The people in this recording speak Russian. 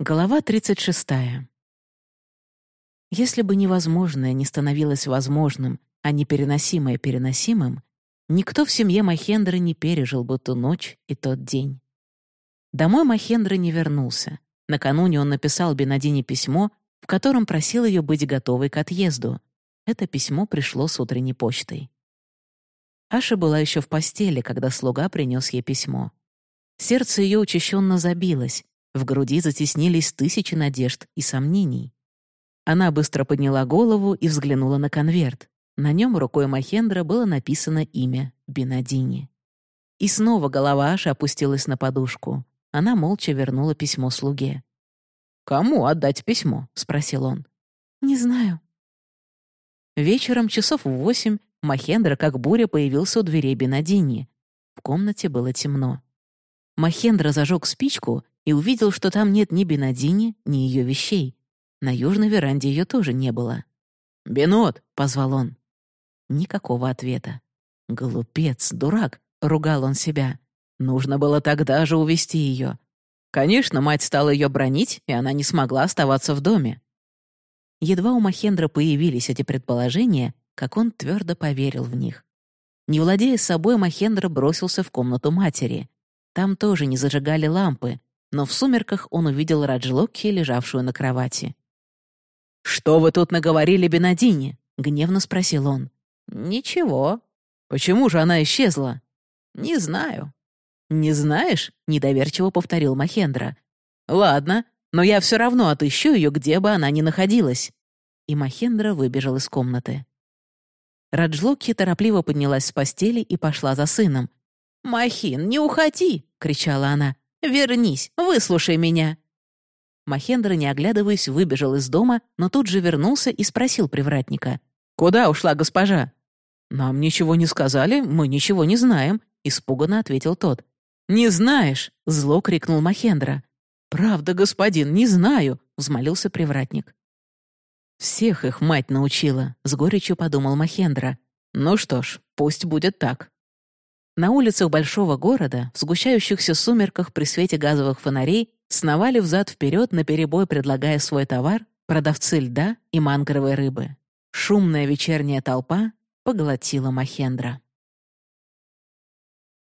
Глава 36. Если бы невозможное не становилось возможным, а непереносимое переносимым, никто в семье Махендры не пережил бы ту ночь и тот день. Домой Махендра не вернулся. Накануне он написал Бенадине письмо, в котором просил ее быть готовой к отъезду. Это письмо пришло с утренней почтой. Аша была еще в постели, когда слуга принес ей письмо. Сердце ее учащенно забилось, в груди затеснились тысячи надежд и сомнений. Она быстро подняла голову и взглянула на конверт. На нем рукой Махендра было написано имя Бенадини. И снова голова Аши опустилась на подушку. Она молча вернула письмо слуге. «Кому отдать письмо?» — спросил он. «Не знаю». Вечером, часов в восемь, Махендра, как буря, появился у дверей Бенадини. В комнате было темно. Махендра зажег спичку и увидел, что там нет ни Бенадини, ни ее вещей. На южной веранде ее тоже не было. «Бенот!» — позвал он. Никакого ответа. «Глупец, дурак!» — ругал он себя. «Нужно было тогда же увести ее. Конечно, мать стала ее бронить, и она не смогла оставаться в доме». Едва у Махендра появились эти предположения, как он твердо поверил в них. Не владея собой, Махендра бросился в комнату матери. Там тоже не зажигали лампы, но в сумерках он увидел Раджлокки, лежавшую на кровати. «Что вы тут наговорили Бенадине?» — гневно спросил он. «Ничего. Почему же она исчезла?» «Не знаю». «Не знаешь?» — недоверчиво повторил Махендра. «Ладно, но я все равно отыщу ее, где бы она ни находилась». И Махендра выбежал из комнаты. Раджлокки торопливо поднялась с постели и пошла за сыном. «Махин, не уходи!» — кричала она. Вернись, выслушай меня!» Махендра, не оглядываясь, выбежал из дома, но тут же вернулся и спросил привратника. «Куда ушла госпожа?» «Нам ничего не сказали, мы ничего не знаем», — испуганно ответил тот. «Не знаешь!» — зло крикнул Махендра. «Правда, господин, не знаю!» — взмолился привратник. «Всех их мать научила», — с горечью подумал Махендра. «Ну что ж, пусть будет так». На улицах большого города, в сгущающихся сумерках при свете газовых фонарей, сновали взад-вперед, наперебой предлагая свой товар, продавцы льда и мангровой рыбы. Шумная вечерняя толпа поглотила Махендра.